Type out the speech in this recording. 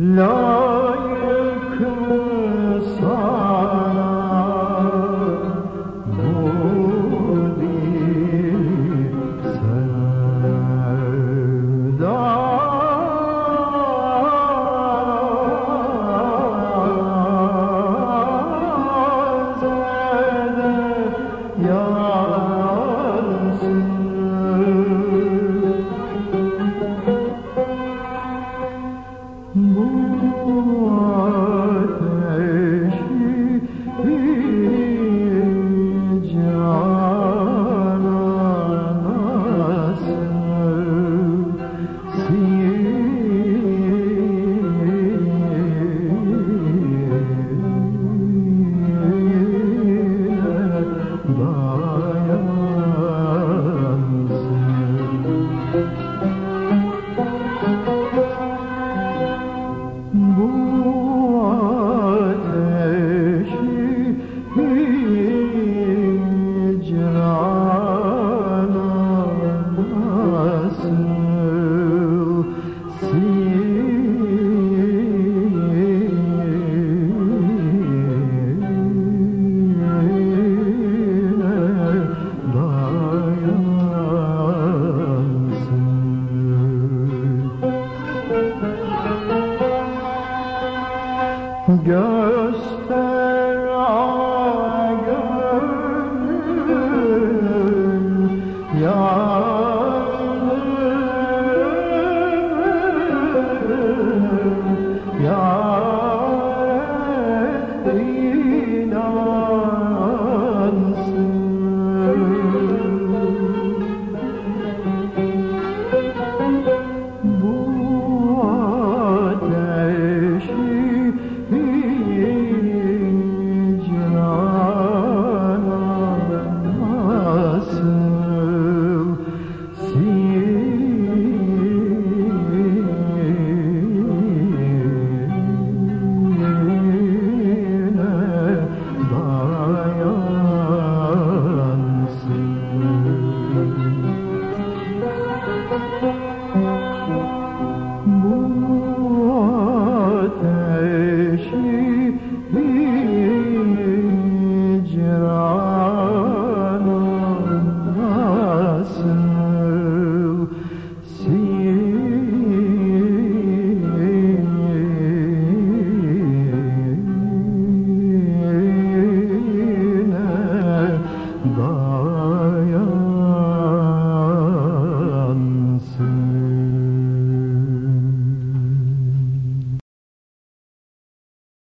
Layık mı sana Zede yalan Göster a gönlüm yandım